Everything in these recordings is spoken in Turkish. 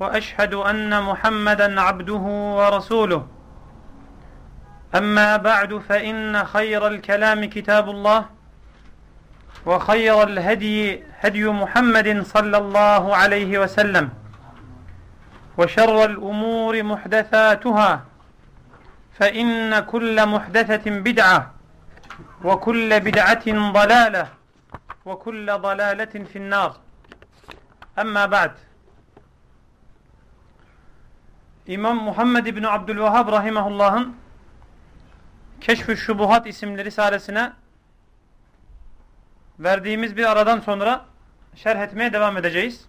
وأشهد أن محمدا عبده ورسوله. أما بعد فإن خير الكلام كتاب الله وخير الهدي هدي محمد صلى الله عليه وسلم وشر الأمور محدثاتها فإن كل محدثة بدعة وكل بدعة ضلالة وكل ضلالة في النار. أما بعد İmam Muhammed İbni Abdülvahhab Rahimahullah'ın Keşf-ü Şubuhat isimli risalesine verdiğimiz bir aradan sonra şerh etmeye devam edeceğiz.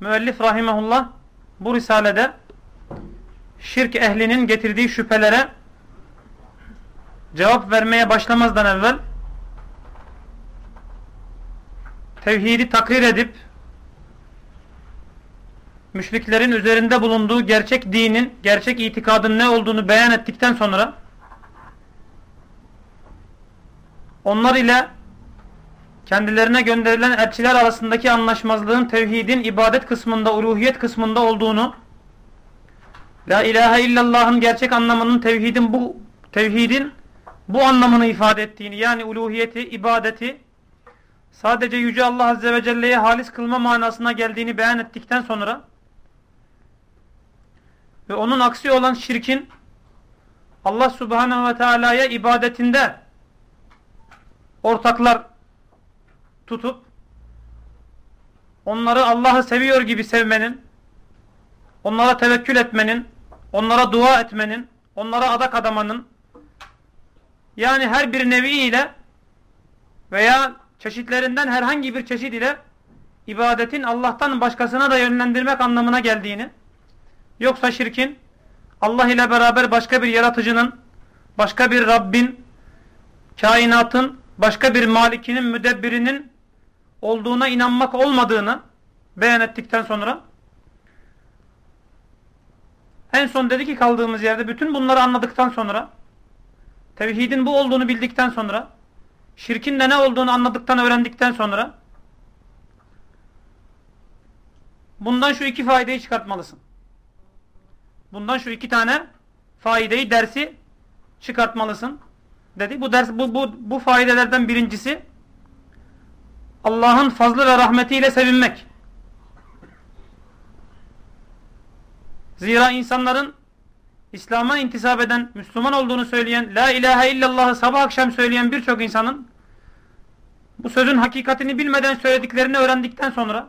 Müellif Rahimahullah bu risalede şirk ehlinin getirdiği şüphelere cevap vermeye başlamazdan evvel tevhidi takrir edip müşriklerin üzerinde bulunduğu gerçek dinin, gerçek itikadın ne olduğunu beyan ettikten sonra onlar ile kendilerine gönderilen elçiler arasındaki anlaşmazlığın tevhidin ibadet kısmında, uluhiyet kısmında olduğunu La ilahe illallah'ın gerçek anlamının tevhidin bu tevhidin bu anlamını ifade ettiğini yani uluhiyeti, ibadeti sadece Yüce Allah Azze ve Celle'ye halis kılma manasına geldiğini beyan ettikten sonra ve onun aksi olan şirkin Allah Subhanahu ve Teala'ya ibadetinde ortaklar tutup onları Allah'ı seviyor gibi sevmenin onlara tevekkül etmenin onlara dua etmenin onlara adak adamanın yani her bir nevi ile veya çeşitlerinden herhangi bir çeşit ile ibadetin Allah'tan başkasına da yönlendirmek anlamına geldiğini yoksa şirkin Allah ile beraber başka bir yaratıcının başka bir Rabbin kainatın başka bir malikinin müdebbirinin olduğuna inanmak olmadığını beyan ettikten sonra en son dedi ki kaldığımız yerde bütün bunları anladıktan sonra tevhidin bu olduğunu bildikten sonra şirkin de ne olduğunu anladıktan öğrendikten sonra bundan şu iki faydayı çıkartmalısın. Bundan şu iki tane faydeyi dersi çıkartmalısın dedi. Bu ders bu bu bu faydelerden birincisi Allah'ın fazlı ve rahmetiyle sevinmek. Zira insanların İslam'a intisap eden, Müslüman olduğunu söyleyen, La ilahe illallah'ı sabah akşam söyleyen birçok insanın bu sözün hakikatini bilmeden söylediklerini öğrendikten sonra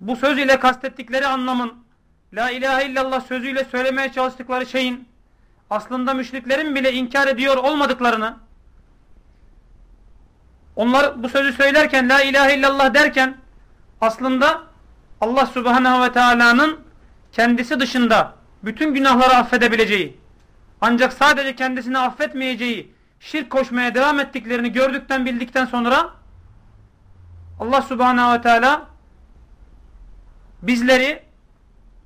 bu söz ile kastettikleri anlamın La ilahe illallah sözüyle söylemeye çalıştıkları şeyin aslında müşriklerin bile inkar ediyor olmadıklarını onlar bu sözü söylerken La ilahe illallah derken aslında Allah subhanehu ve teala'nın kendisi dışında bütün günahları affedebileceği ancak sadece kendisini affetmeyeceği şirk koşmaya devam ettiklerini gördükten bildikten sonra Allah subhanehu ve teala bizleri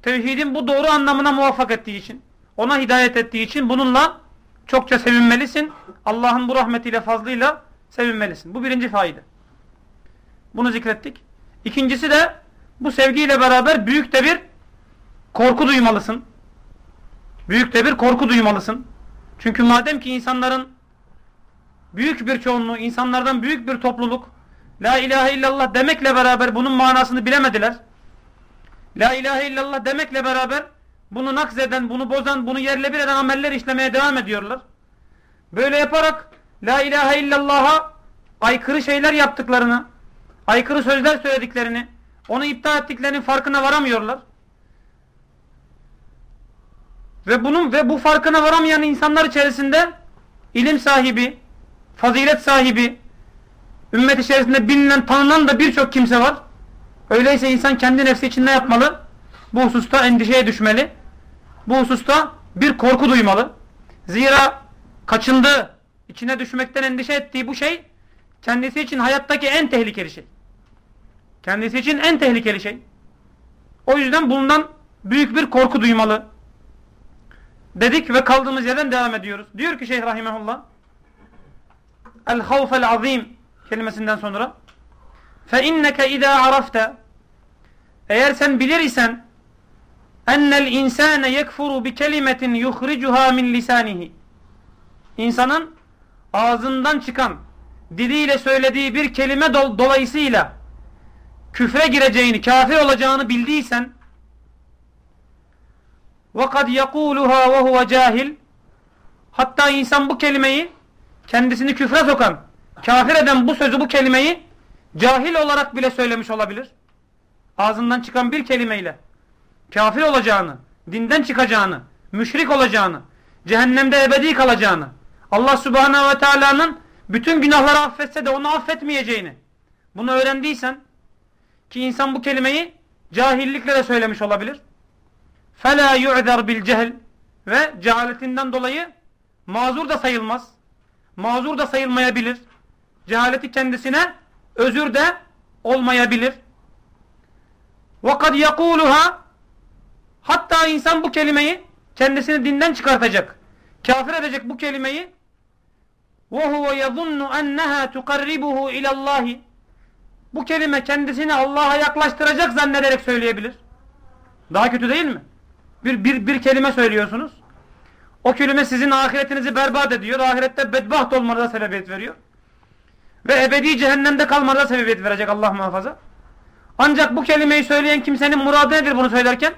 tevhidin bu doğru anlamına muvaffak ettiği için ona hidayet ettiği için bununla çokça sevinmelisin. Allah'ın bu rahmetiyle fazlıyla sevinmelisin. Bu birinci fayda. Bunu zikrettik. İkincisi de bu sevgiyle beraber büyük de bir korku duymalısın. Büyük de bir korku duymalısın. Çünkü madem ki insanların büyük bir çoğunluğu, insanlardan büyük bir topluluk La ilahe illallah demekle beraber bunun manasını bilemediler. La ilahe illallah demekle beraber bunu nakzeden, bunu bozan, bunu yerle bir eden ameller işlemeye devam ediyorlar. Böyle yaparak La ilahe illallah'a aykırı şeyler yaptıklarını, aykırı sözler söylediklerini, onu iptal ettiklerinin farkına varamıyorlar. Ve bunun ve bu farkına varamayan insanlar içerisinde ilim sahibi, fazilet sahibi, ümmet içerisinde bilinen, tanınan da birçok kimse var. Öyleyse insan kendi nefsi için ne yapmalı? bu hususta endişeye düşmeli. Bu hususta bir korku duymalı. Zira kaçındığı, içine düşmekten endişe ettiği bu şey kendisi için hayattaki en tehlikeli şey. Kendisi için en tehlikeli şey. O yüzden bundan büyük bir korku duymalı. Dedik ve kaldığımız yerden devam ediyoruz. Diyor ki Şeyh Rahimahullah El havfel azim kelimesinden sonra fe inneke idâ eğer sen bilir isen ennel insane yekfuru bi kelimetin yuhricuha min lisanihi insanın ağzından çıkan diliyle söylediği bir kelime do dolayısıyla küfre gireceğini, kafir olacağını bildiysen وَقَدْ يَقُولُهَا وَهُوَ cahil Hatta insan bu kelimeyi kendisini küfre sokan, kafir eden bu sözü, bu kelimeyi cahil olarak bile söylemiş olabilir. Ağzından çıkan bir kelimeyle kafir olacağını, dinden çıkacağını, müşrik olacağını, cehennemde ebedi kalacağını, Allah subhanehu ve teala'nın bütün günahları affetse de onu affetmeyeceğini bunu öğrendiysen ki insan bu kelimeyi cahillikle de söylemiş olabilir. فَلَا يُعْذَرْ بِالْجَهْلِ Ve cehaletinden dolayı mazur da sayılmaz. Mazur da sayılmayabilir. Cehaleti kendisine özür de olmayabilir. وَقَدْ يَقُولُهَا Hatta insan bu kelimeyi kendisini dinden çıkartacak. Kafir edecek bu kelimeyi وَهُوَ يَظُنُّ أَنَّهَا تُقَرِّبُهُ اِلَى اللّٰهِ Bu kelime kendisini Allah'a yaklaştıracak zannederek söyleyebilir. Daha kötü değil mi? Bir, bir, bir kelime söylüyorsunuz. O kelime sizin ahiretinizi berbat ediyor. Ahirette bedbaht olmanıza sebebiyet veriyor. Ve ebedi cehennemde kalmanıza sebebiyet verecek Allah muhafaza. Ancak bu kelimeyi söyleyen kimsenin muradı nedir bunu söylerken?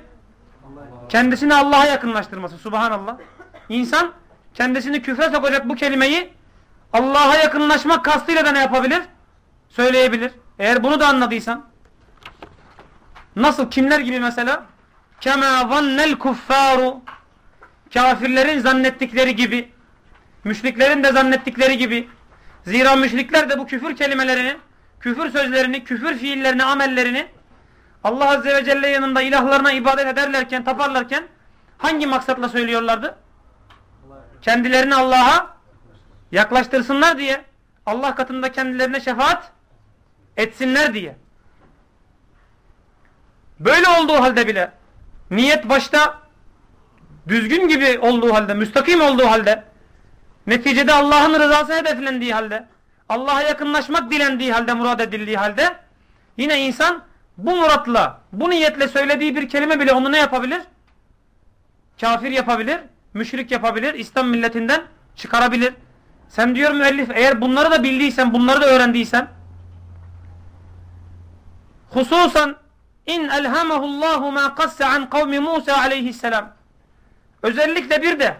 Kendisini Allah'a yakınlaştırması. Subhanallah. İnsan kendisini küfre sokacak bu kelimeyi Allah'a yakınlaşmak kastıyla da ne yapabilir? Söyleyebilir. Eğer bunu da anladıysan. Nasıl? Kimler gibi mesela? Kema zannel kuffaru Kafirlerin zannettikleri gibi müşriklerin de zannettikleri gibi zira müşrikler de bu küfür kelimelerini küfür sözlerini, küfür fiillerini, amellerini Allah Azze ve Celle yanında ilahlarına ibadet ederlerken, taparlarken hangi maksatla söylüyorlardı? Kendilerini Allah'a yaklaştırsınlar diye. Allah katında kendilerine şefaat etsinler diye. Böyle olduğu halde bile niyet başta düzgün gibi olduğu halde, müstakim olduğu halde neticede Allah'ın rızası hedeflendiği halde Allah'a yakınlaşmak dilendiği halde, murad edildiği halde yine insan bu muratla, bu niyetle söylediği bir kelime bile onu ne yapabilir? Kafir yapabilir, müşrik yapabilir, İslam milletinden çıkarabilir. Sen diyor müellif eğer bunları da bildiysen, bunları da öğrendiysen hususan in elhamahullahu ma qasse an kavmi Musa aleyhisselam özellikle bir de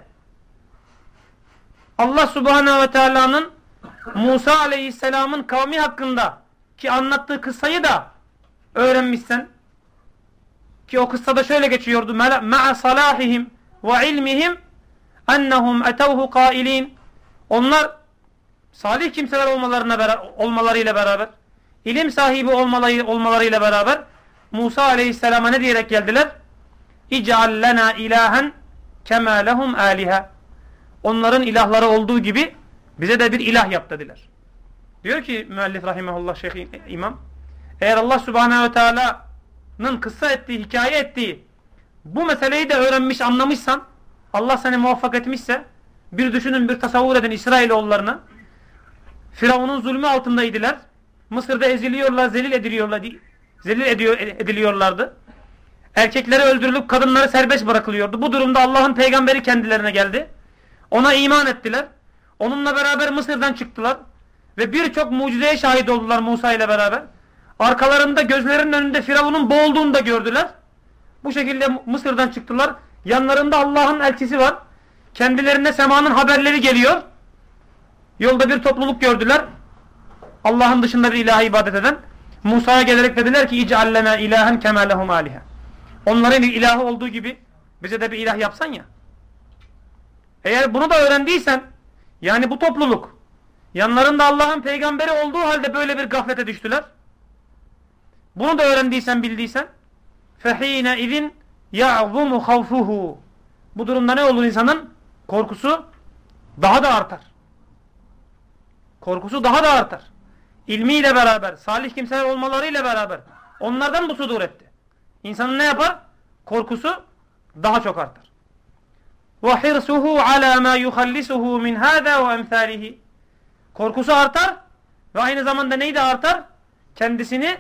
Allah subhanehu ve teala'nın Musa aleyhisselamın kavmi hakkında ki anlattığı kıssayı da öğrenmişsen ki o kıssada şöyle geçiyordu ma'a salahihim ve ilmihim ennehum etevhu kailin onlar salih kimseler olmalarına olmalarıyla beraber ilim sahibi olmaları, olmalarıyla beraber Musa aleyhisselama ne diyerek geldiler? İc'al ilahen kema lehum aliha. Onların ilahları olduğu gibi bize de bir ilah yap dediler. Diyor ki müellif rahimahullah şeyh imam eğer Allah subhanehu ve teala'nın kıssa ettiği, hikaye ettiği bu meseleyi de öğrenmiş, anlamışsan Allah seni muvaffak etmişse bir düşünün, bir tasavvur edin İsrailoğullarını Firavun'un zulmü altındaydılar. Mısır'da eziliyorlar, zelil ediliyorlar, zelil ediyor, ediliyorlardı. Erkekleri öldürülüp kadınları serbest bırakılıyordu. Bu durumda Allah'ın peygamberi kendilerine geldi. Ona iman ettiler. Onunla beraber Mısır'dan çıktılar. Ve birçok mucizeye şahit oldular Musa ile beraber. Arkalarında gözlerinin önünde Firavun'un boğulduğunu da gördüler. Bu şekilde Mısır'dan çıktılar. Yanlarında Allah'ın elçisi var. Kendilerine semanın haberleri geliyor. Yolda bir topluluk gördüler. Allah'ın dışında bir ilahi ibadet eden. Musa'ya gelerek dediler ki İc'allena ilahen kemalehum alihe. Onların ilahı olduğu gibi bize de bir ilah yapsan ya. Eğer bunu da öğrendiysen yani bu topluluk yanlarında Allah'ın peygamberi olduğu halde böyle bir gaflete düştüler. Bunu da öğrendiysen bildiysen fehine izin ya'zumu havfuhu bu durumda ne olur insanın? Korkusu daha da artar. Korkusu daha da artar. İlmiyle beraber, salih kimseler olmalarıyla beraber onlardan bu sudur etti. İnsanın ne yapar? Korkusu daha çok artar ve hirsuhu ala ma yuhallisuhu min hada ve emsalihi. Korkusu artar ve aynı zamanda neyi de artar? Kendisini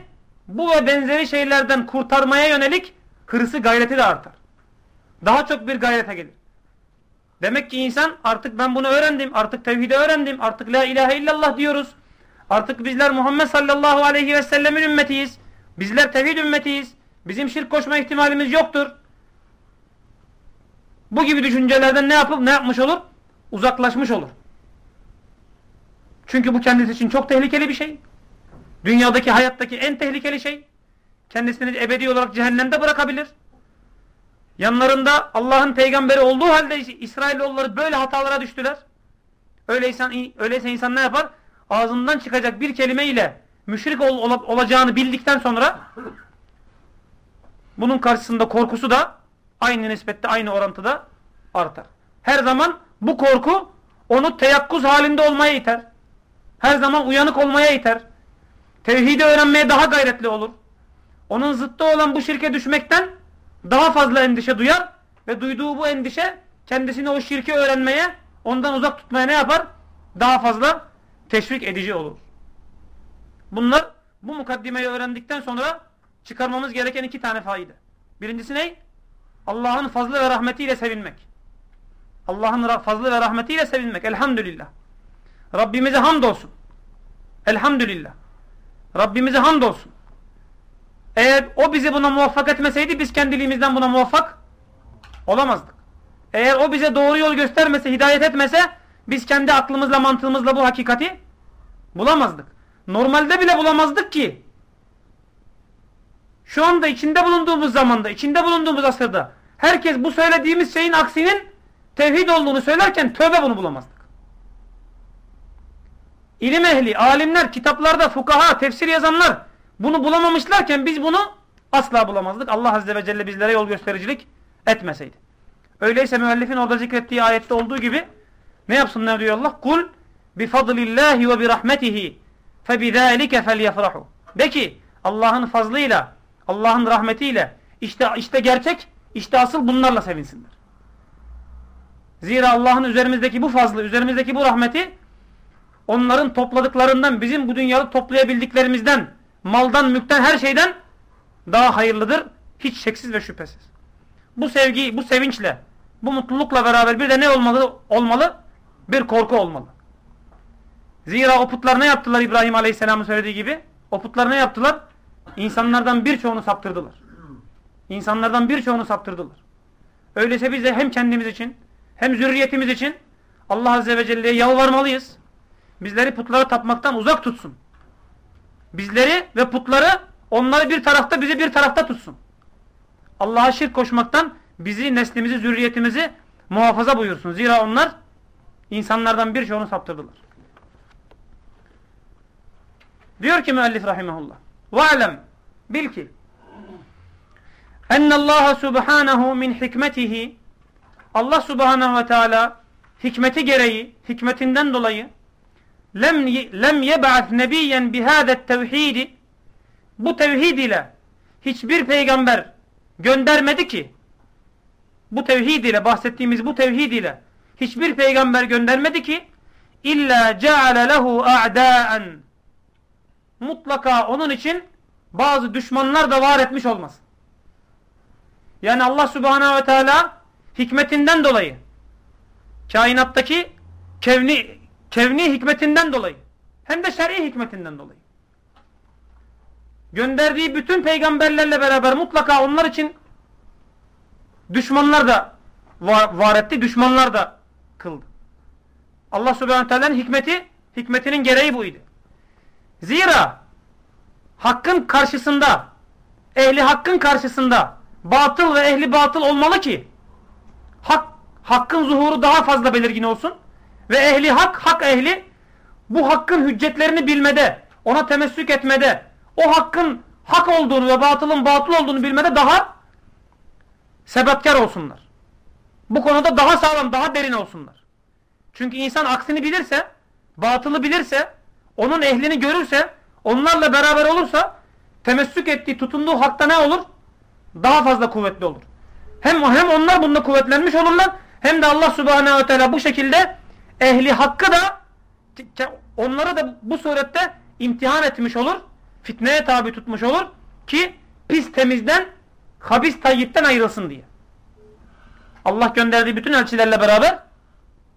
bu ve benzeri şeylerden kurtarmaya yönelik hırsı gayreti de artar. Daha çok bir gayrete gelir. Demek ki insan artık ben bunu öğrendim, artık tevhidi öğrendim, artık la ilahe illallah diyoruz. Artık bizler Muhammed sallallahu aleyhi ve sellemin ümmetiyiz. Bizler tevhid ümmetiyiz. Bizim şirk koşma ihtimalimiz yoktur. Bu gibi düşüncelerden ne yapıp ne yapmış olur? Uzaklaşmış olur. Çünkü bu kendisi için çok tehlikeli bir şey. Dünyadaki hayattaki en tehlikeli şey. Kendisini ebedi olarak cehennemde bırakabilir. Yanlarında Allah'ın peygamberi olduğu halde İsrailoğulları böyle hatalara düştüler. Öyleyse, öyleyse insan ne yapar? Ağzından çıkacak bir kelime ile müşrik ol, ol, olacağını bildikten sonra bunun karşısında korkusu da aynı nispette aynı orantıda artar. Her zaman bu korku onu teyakkuz halinde olmaya iter. Her zaman uyanık olmaya iter. Tevhidi öğrenmeye daha gayretli olur. Onun zıttı olan bu şirke düşmekten daha fazla endişe duyar ve duyduğu bu endişe kendisini o şirki öğrenmeye, ondan uzak tutmaya ne yapar? Daha fazla teşvik edici olur. Bunlar bu mukaddimeyi öğrendikten sonra çıkarmamız gereken iki tane fayda. Birincisi ne? Allah'ın fazlı ve rahmetiyle sevinmek. Allah'ın fazlı ve rahmetiyle sevinmek. Elhamdülillah. Rabbimize hamdolsun. Elhamdülillah. Rabbimize hamdolsun. Eğer o bizi buna muvaffak etmeseydi biz kendiliğimizden buna muvaffak olamazdık. Eğer o bize doğru yol göstermese, hidayet etmese biz kendi aklımızla, mantığımızla bu hakikati bulamazdık. Normalde bile bulamazdık ki. Şu anda içinde bulunduğumuz zamanda, içinde bulunduğumuz asırda herkes bu söylediğimiz şeyin aksinin tevhid olduğunu söylerken tövbe bunu bulamazdık. İlim ehli, alimler, kitaplarda, fukaha, tefsir yazanlar bunu bulamamışlarken biz bunu asla bulamazdık. Allah Azze ve Celle bizlere yol göstericilik etmeseydi. Öyleyse müellifin orada zikrettiği ayette olduğu gibi ne yapsınlar diyor Allah? Kul bifadlillahi ve birahmetihi febidâlike felyefrahu. De ki Allah'ın fazlıyla, Allah'ın rahmetiyle işte, işte gerçek, işte asıl bunlarla sevinsinler. Zira Allah'ın üzerimizdeki bu fazlı, üzerimizdeki bu rahmeti onların topladıklarından bizim bu dünyada toplayabildiklerimizden maldan, mülkten, her şeyden daha hayırlıdır. Hiç şeksiz ve şüphesiz. Bu sevgi, bu sevinçle, bu mutlulukla beraber bir de ne olmalı? Olmalı? Bir korku olmalı. Zira o putlar ne yaptılar İbrahim Aleyhisselam'ın söylediği gibi? O putlar ne yaptılar? İnsanlardan birçoğunu saptırdılar. İnsanlardan birçoğunu saptırdılar. Öyleyse biz de hem kendimiz için hem zürriyetimiz için Allah Azze ve Celle'ye yalvarmalıyız. Bizleri putlara tapmaktan uzak tutsun. Bizleri ve putları onları bir tarafta bizi bir tarafta tutsun. Allah'a şirk koşmaktan bizi, neslimizi, zürriyetimizi muhafaza buyursun. Zira onlar insanlardan birçoğunu saptırdılar. Diyor ki müellif rahimahullah. Ve'lem bil ki. Ennallaha subhanahu min hikmetihi. Allah subhanahu ve teala hikmeti gereği, hikmetinden dolayı lem, lem yeb'at nebiyen bihâdet tevhidi bu tevhid ile hiçbir peygamber göndermedi ki. Bu tevhid ile bahsettiğimiz bu tevhid ile hiçbir peygamber göndermedi ki. İlla ceale lehu a'da'en mutlaka onun için bazı düşmanlar da var etmiş olmaz. Yani Allah subhanahu ve teala hikmetinden dolayı kainattaki kevni Kevni hikmetinden dolayı. Hem de şer'i hikmetinden dolayı. Gönderdiği bütün peygamberlerle beraber mutlaka onlar için düşmanlar da var, var etti. Düşmanlar da kıldı. Allah subhanahu teala'nın hikmeti, hikmetinin gereği buydu. Zira hakkın karşısında, ehli hakkın karşısında batıl ve ehli batıl olmalı ki hak, hakkın zuhuru daha fazla belirgin olsun. Ve ehli hak, hak ehli bu hakkın hüccetlerini bilmede, ona temessük etmede, o hakkın hak olduğunu ve batılın batıl olduğunu bilmede daha sebatkar olsunlar. Bu konuda daha sağlam, daha derin olsunlar. Çünkü insan aksini bilirse, batılı bilirse, onun ehlini görürse, onlarla beraber olursa, temessük ettiği, tutunduğu hakta ne olur? Daha fazla kuvvetli olur. Hem, hem onlar bunda kuvvetlenmiş olurlar, hem de Allah subhanehu ve teala bu şekilde ehli hakkı da onları da bu surette imtihan etmiş olur. Fitneye tabi tutmuş olur ki pis temizden habis tayyipten ayrılsın diye. Allah gönderdiği bütün elçilerle beraber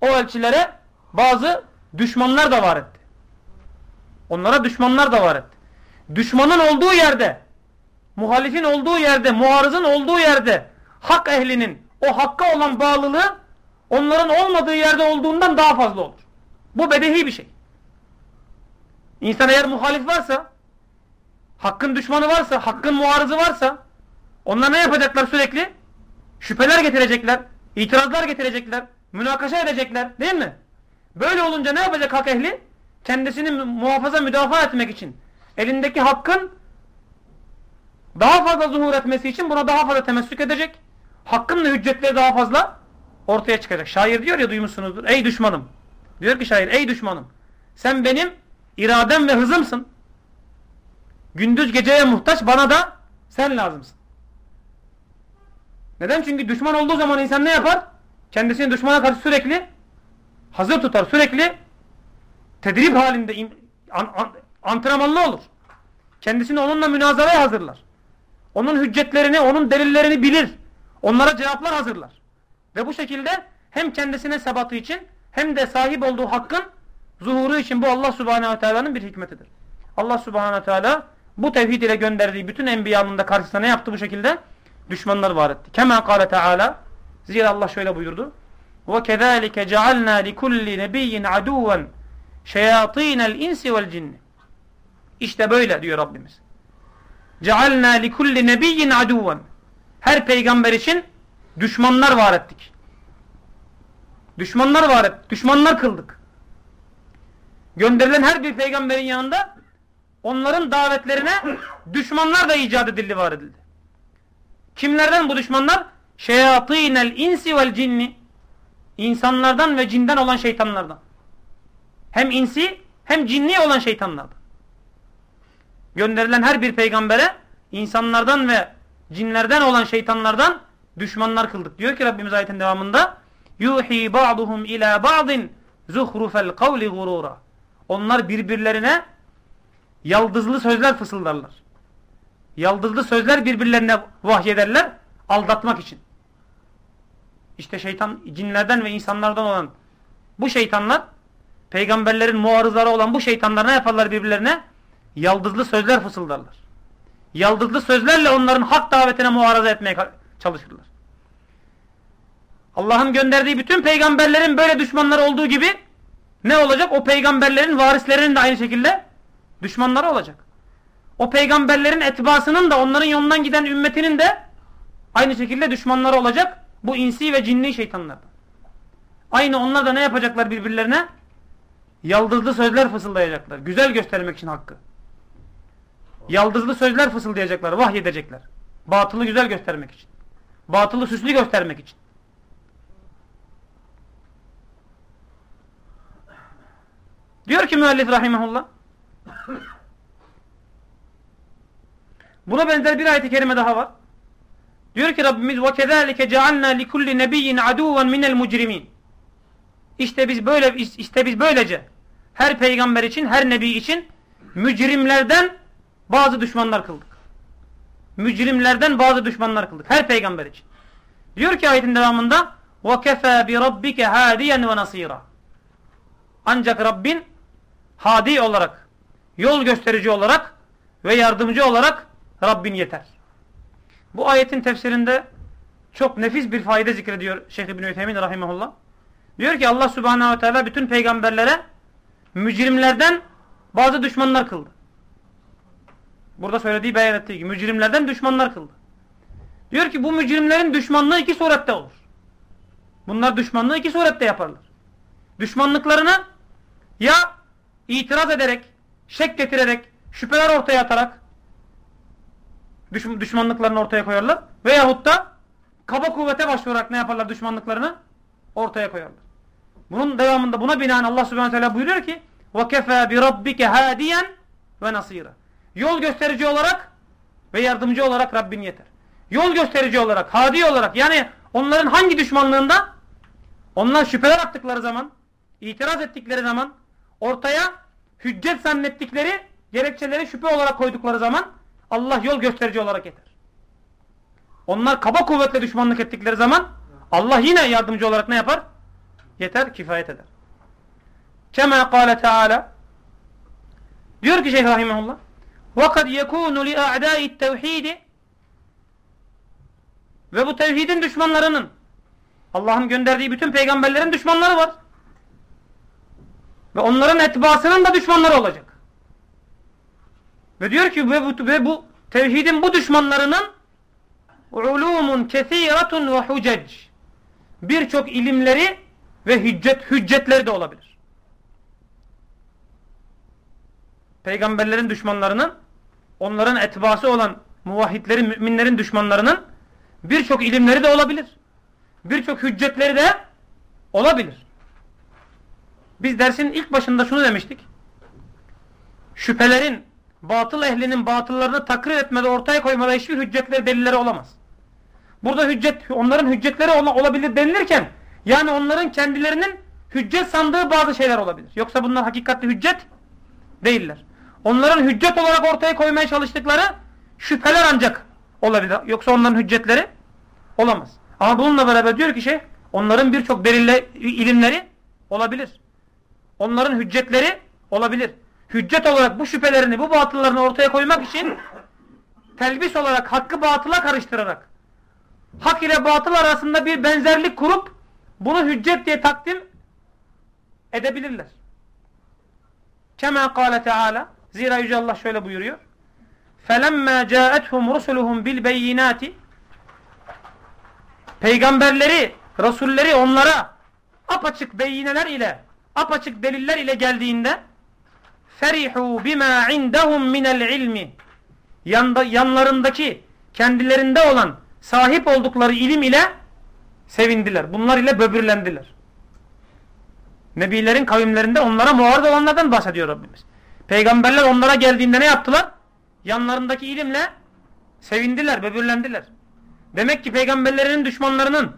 o elçilere bazı düşmanlar da var etti. Onlara düşmanlar da var etti. Düşmanın olduğu yerde, muhalifin olduğu yerde, muarızın olduğu yerde hak ehlinin o hakka olan bağlılığı onların olmadığı yerde olduğundan daha fazla olur. Bu bedehi bir şey. İnsan eğer muhalif varsa, hakkın düşmanı varsa, hakkın muarızı varsa onlar ne yapacaklar sürekli? Şüpheler getirecekler, itirazlar getirecekler, münakaşa edecekler değil mi? Böyle olunca ne yapacak hak ehli? Kendisini muhafaza, müdafaa etmek için elindeki hakkın daha fazla zuhur etmesi için buna daha fazla temessük edecek. Hakkın da hüccetleri daha fazla ortaya çıkacak. Şair diyor ya duymuşsunuzdur. Ey düşmanım. Diyor ki şair ey düşmanım. Sen benim iradem ve hızımsın. Gündüz geceye muhtaç bana da sen lazımsın. Neden? Çünkü düşman olduğu zaman insan ne yapar? Kendisini düşmana karşı sürekli hazır tutar. Sürekli Tedrib halinde in, an, an, antrenmanlı olur. Kendisini onunla münazaraya hazırlar. Onun hüccetlerini, onun delillerini bilir. Onlara cevaplar hazırlar. Ve bu şekilde hem kendisine sebatı için hem de sahip olduğu hakkın zuhuru için bu Allah Subhanahu ve Teala'nın bir hikmetidir. Allah Subhanahu ve Teala bu tevhid ile gönderdiği bütün enbiyanın da karşısına ne yaptı bu şekilde? Düşmanlar var etti. Kema kâle Teala zira Allah şöyle buyurdu. Ve kezâlike cealnâ li kulli nebiyyin şeyatînel insi vel cinni. İşte böyle diyor Rabbimiz. Cealna li kulli nebiyyin aduven. Her peygamber için düşmanlar var ettik. Düşmanlar var ettik. Düşmanlar kıldık. Gönderilen her bir peygamberin yanında onların davetlerine düşmanlar da icat edildi, var edildi. Kimlerden bu düşmanlar? Şeyatînel insi vel cinni. İnsanlardan ve cinden olan şeytanlardan. Hem insi hem cinni olan şeytanlardan. Gönderilen her bir peygambere insanlardan ve cinlerden olan şeytanlardan düşmanlar kıldık. Diyor ki Rabbimiz ayetin devamında yuhi ba'duhum ila ba'din zuhrufel kavli gurura. Onlar birbirlerine yaldızlı sözler fısıldarlar. Yaldızlı sözler birbirlerine vahyederler aldatmak için. İşte şeytan cinlerden ve insanlardan olan bu şeytanlar peygamberlerin muarızları olan bu şeytanlar ne yaparlar birbirlerine? Yaldızlı sözler fısıldarlar. Yaldızlı sözlerle onların hak davetine muaraza etmeye çalışırlar. Allah'ın gönderdiği bütün peygamberlerin böyle düşmanları olduğu gibi ne olacak? O peygamberlerin varislerinin de aynı şekilde düşmanları olacak. O peygamberlerin etbasının da onların yolundan giden ümmetinin de aynı şekilde düşmanları olacak. Bu insi ve cinni şeytanlardan. Aynı onlar da ne yapacaklar birbirlerine? Yaldızlı sözler fısıldayacaklar. Güzel göstermek için hakkı. Yaldızlı sözler fısıldayacaklar, vahyedecekler. Batılı güzel göstermek için. Batılı süslü göstermek için. Diyor ki müellif rahimehullah. Buna benzer bir ayet-i kerime daha var. Diyor ki Rabbimiz ve kezalike cealna likulli nebiyyin aduven minel mujrimin. İşte biz böyle işte biz böylece her peygamber için, her nebi için mücrimlerden bazı düşmanlar kıldık. Mücrimlerden bazı düşmanlar kıldık. Her peygamber için. Diyor ki ayetin devamında وَكَفَى بِرَبِّكَ هَادِيًا وَنَصِيرًا Ancak Rabbin hadi olarak, yol gösterici olarak ve yardımcı olarak Rabbin yeter. Bu ayetin tefsirinde çok nefis bir fayda zikrediyor Şeyh İbn-i Üthemin rahimahullah. Diyor ki Allah subhanehu ve teala bütün peygamberlere mücrimlerden bazı düşmanlar kıldı. Burada söylediği beyan ettiği gibi mücrimlerden düşmanlar kıldı. Diyor ki bu mücrimlerin düşmanlığı iki surette olur. Bunlar düşmanlığı iki surette yaparlar. Düşmanlıklarını ya itiraz ederek, şek getirerek, şüpheler ortaya atarak düşmanlıklarını ortaya koyarlar. Veyahut da kaba kuvvete başvurarak ne yaparlar düşmanlıklarını? Ortaya koyarlar. Bunun devamında buna binaen Allah Subhanahu Teala buyuruyor ki: "Ve kefa bi rabbike hadiyen ve nasira." Yol gösterici olarak ve yardımcı olarak Rabbin yeter. Yol gösterici olarak, hadi olarak yani onların hangi düşmanlığında onlar şüpheler attıkları zaman, itiraz ettikleri zaman, ortaya hüccet zannettikleri gerekçeleri şüphe olarak koydukları zaman Allah yol gösterici olarak yeter. Onlar kaba kuvvetle düşmanlık ettikleri zaman Allah yine yardımcı olarak ne yapar? Yeter, kifayet eder. Kema kâle Teala diyor ki Şeyh Rahimahullah وَقَدْ يَكُونُ لِأَعْدَاءِ التَّوْحِيدِ Ve bu tevhidin düşmanlarının Allah'ın gönderdiği bütün peygamberlerin düşmanları var. Ve onların etbasının da düşmanları olacak. Ve diyor ki ve bu, ve bu tevhidin bu düşmanlarının ulumun kesiratun ve hucec birçok ilimleri ve hüccet hüccetleri de olabilir. Peygamberlerin düşmanlarının onların etbası olan muvahhidlerin, müminlerin düşmanlarının birçok ilimleri de olabilir. Birçok hüccetleri de olabilir. Biz dersin ilk başında şunu demiştik. Şüphelerin, batıl ehlinin batıllarını takrir etmede, ortaya koymada hiçbir hüccetleri, delilleri olamaz. Burada hüccet, onların hüccetleri olabilir denilirken, yani onların kendilerinin hüccet sandığı bazı şeyler olabilir. Yoksa bunlar hakikatli hüccet değiller. Onların hüccet olarak ortaya koymaya çalıştıkları şüpheler ancak olabilir. Yoksa onların hüccetleri olamaz. Ama bununla beraber diyor ki şey, onların birçok delille, ilimleri olabilir. Onların hüccetleri olabilir. Hüccet olarak bu şüphelerini, bu batıllarını ortaya koymak için telbis olarak hakkı batıla karıştırarak hak ile batıl arasında bir benzerlik kurup bunu hüccet diye takdim edebilirler. Kema kâle Teala Zira Yüce Allah şöyle buyuruyor. فَلَمَّا جَاءَتْهُمْ رُسُلُهُمْ بِالْبَيِّنَاتِ Peygamberleri, Resulleri onlara apaçık beyineler ile, apaçık deliller ile geldiğinde فَرِحُوا بِمَا عِنْدَهُمْ مِنَ الْعِلْمِ Yanda, Yanlarındaki, kendilerinde olan, sahip oldukları ilim ile sevindiler. Bunlar ile böbürlendiler. Nebilerin kavimlerinde onlara muarız olanlardan bahsediyor Rabbimiz. Peygamberler onlara geldiğinde ne yaptılar? Yanlarındaki ilimle sevindiler, böbürlendiler. Demek ki peygamberlerinin düşmanlarının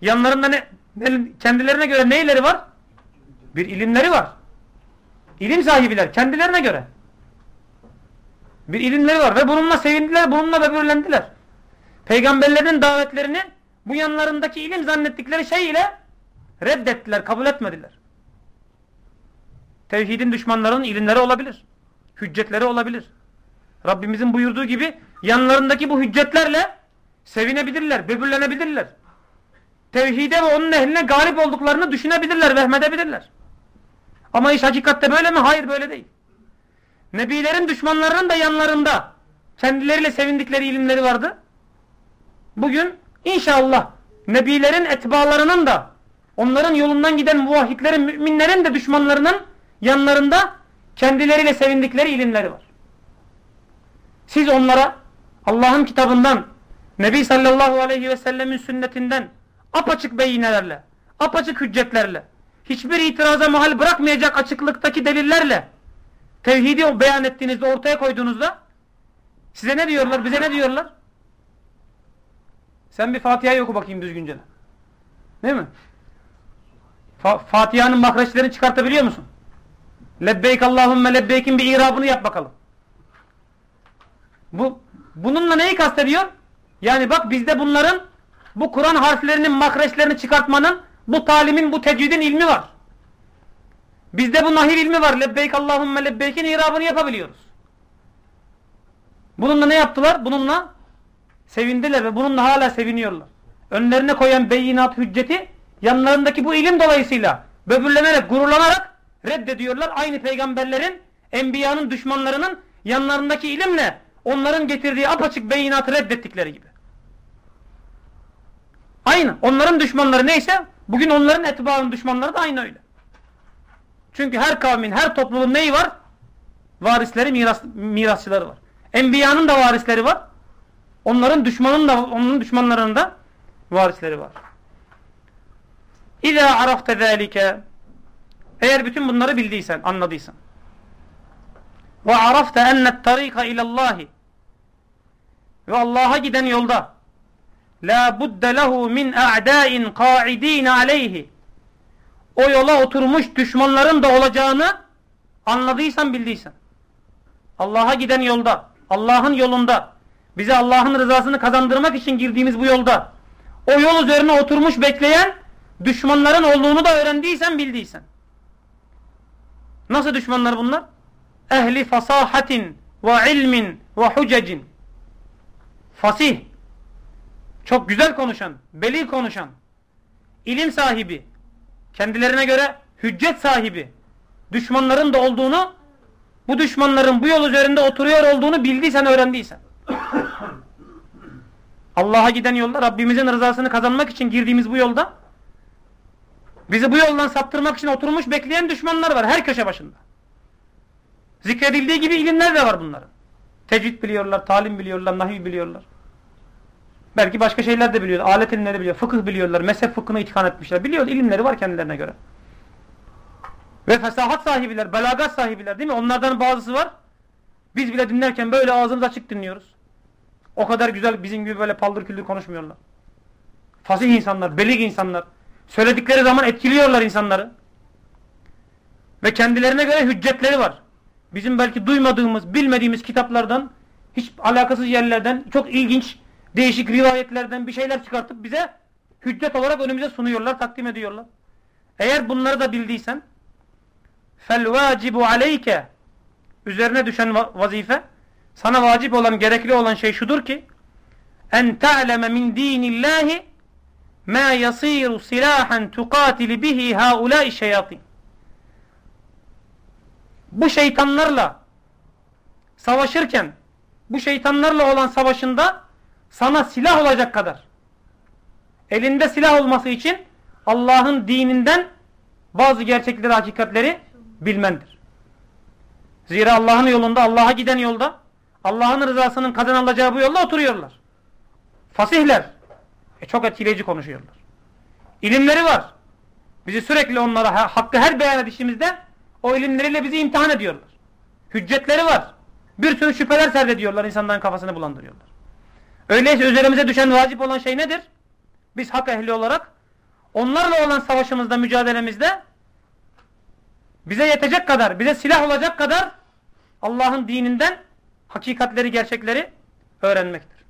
yanlarında ne, kendilerine göre neyleri var? Bir ilimleri var. İlim sahibiler kendilerine göre. Bir ilimleri var ve bununla sevindiler, bununla böbürlendiler. Peygamberlerin davetlerini bu yanlarındaki ilim zannettikleri şey ile reddettiler, kabul etmediler. Tevhidin düşmanlarının ilimleri olabilir. Hüccetleri olabilir. Rabbimizin buyurduğu gibi yanlarındaki bu hüccetlerle sevinebilirler, böbürlenebilirler. Tevhide ve onun ehline galip olduklarını düşünebilirler, vehmedebilirler. Ama iş hakikatte böyle mi? Hayır böyle değil. Nebilerin düşmanlarının da yanlarında kendileriyle sevindikleri ilimleri vardı. Bugün inşallah Nebilerin etbalarının da onların yolundan giden muvahhidlerin, müminlerin de düşmanlarının yanlarında kendileriyle sevindikleri ilimleri var. Siz onlara Allah'ın kitabından, Nebi sallallahu aleyhi ve sellemin sünnetinden apaçık beyinelerle, apaçık hüccetlerle, hiçbir itiraza mahal bırakmayacak açıklıktaki delillerle tevhidi beyan ettiğinizde, ortaya koyduğunuzda size ne diyorlar, bize ne diyorlar? Sen bir Fatiha'yı oku bakayım düzgünce. Değil mi? Fa Fatiha'nın mahreçlerini çıkartabiliyor musun? Lebbeyk Allahümme lebbeykin bir irabını yap bakalım. Bu, bununla neyi kastediyor? Yani bak bizde bunların bu Kur'an harflerinin mahreçlerini çıkartmanın bu talimin, bu tecvidin ilmi var. Bizde bu nahir ilmi var. Lebbeyk Allahümme lebbeykin irabını yapabiliyoruz. Bununla ne yaptılar? Bununla sevindiler ve bununla hala seviniyorlar. Önlerine koyan beyinat hücceti yanlarındaki bu ilim dolayısıyla böbürlenerek, gururlanarak reddediyorlar. Aynı peygamberlerin, enbiyanın düşmanlarının yanlarındaki ilimle onların getirdiği apaçık beyinatı reddettikleri gibi. Aynı. Onların düşmanları neyse bugün onların etibarının düşmanları da aynı öyle. Çünkü her kavmin, her toplumun neyi var? Varisleri, miras, mirasçıları var. Enbiyanın da varisleri var. Onların düşmanın da, onun düşmanlarının da varisleri var. İza arafte zâlike eğer bütün bunları bildiysen, anladıysan ve arafte ennet tarika ilallahi ve Allah'a giden yolda la budde lehu min a'dain qa'idin aleyhi o yola oturmuş düşmanların da olacağını anladıysan bildiysen Allah'a giden yolda Allah'ın yolunda bize Allah'ın rızasını kazandırmak için girdiğimiz bu yolda o yol üzerine oturmuş bekleyen düşmanların olduğunu da öğrendiysen bildiysen. Nasıl düşmanlar bunlar? Ehli fasahatin ve ilmin ve hucecin. Fasih, çok güzel konuşan, beli konuşan, ilim sahibi, kendilerine göre hüccet sahibi, düşmanların da olduğunu, bu düşmanların bu yol üzerinde oturuyor olduğunu bildiysen, öğrendiysen. Allah'a giden yolda Rabbimizin rızasını kazanmak için girdiğimiz bu yolda bizi bu yoldan saptırmak için oturmuş bekleyen düşmanlar var her köşe başında. Zikredildiği gibi ilimler de var bunların. Tecvid biliyorlar, talim biliyorlar, nahiv biliyorlar. Belki başka şeyler de biliyorlar. Alet ilimleri biliyor, fıkıh biliyorlar, mezhep fıkhını itkan etmişler. Biliyor, ilimleri var kendilerine göre. Ve fesahat sahibiler, belagat sahibiler değil mi? Onlardan bazısı var. Biz bile dinlerken böyle ağzımız açık dinliyoruz. O kadar güzel bizim gibi böyle paldır küldür konuşmuyorlar. Fasih insanlar, belig insanlar. Söyledikleri zaman etkiliyorlar insanları. Ve kendilerine göre hüccetleri var. Bizim belki duymadığımız, bilmediğimiz kitaplardan, hiç alakasız yerlerden, çok ilginç, değişik rivayetlerden bir şeyler çıkartıp bize hüccet olarak önümüze sunuyorlar, takdim ediyorlar. Eğer bunları da bildiysen فَالْوَاجِبُ عَلَيْكَ Üzerine düşen vazife sana vacip olan, gerekli olan şey şudur ki en ta'leme min dinillahi ma yasiru silahan tuqatil bihi haula'i şeyatin. Bu şeytanlarla savaşırken bu şeytanlarla olan savaşında sana silah olacak kadar elinde silah olması için Allah'ın dininden bazı gerçekleri, hakikatleri bilmendir. Zira Allah'ın yolunda, Allah'a giden yolda Allah'ın rızasının kazanılacağı bu yolda oturuyorlar. Fasihler. E çok etkileyici konuşuyorlar. İlimleri var. Bizi sürekli onlara hakkı her beyan edişimizde o ilimleriyle bizi imtihan ediyorlar. Hüccetleri var. Bir sürü şüpheler serdediyorlar. insanların kafasını bulandırıyorlar. Öyleyse üzerimize düşen vacip olan şey nedir? Biz hak ehli olarak onlarla olan savaşımızda, mücadelemizde bize yetecek kadar, bize silah olacak kadar Allah'ın dininden hakikatleri, gerçekleri öğrenmektir.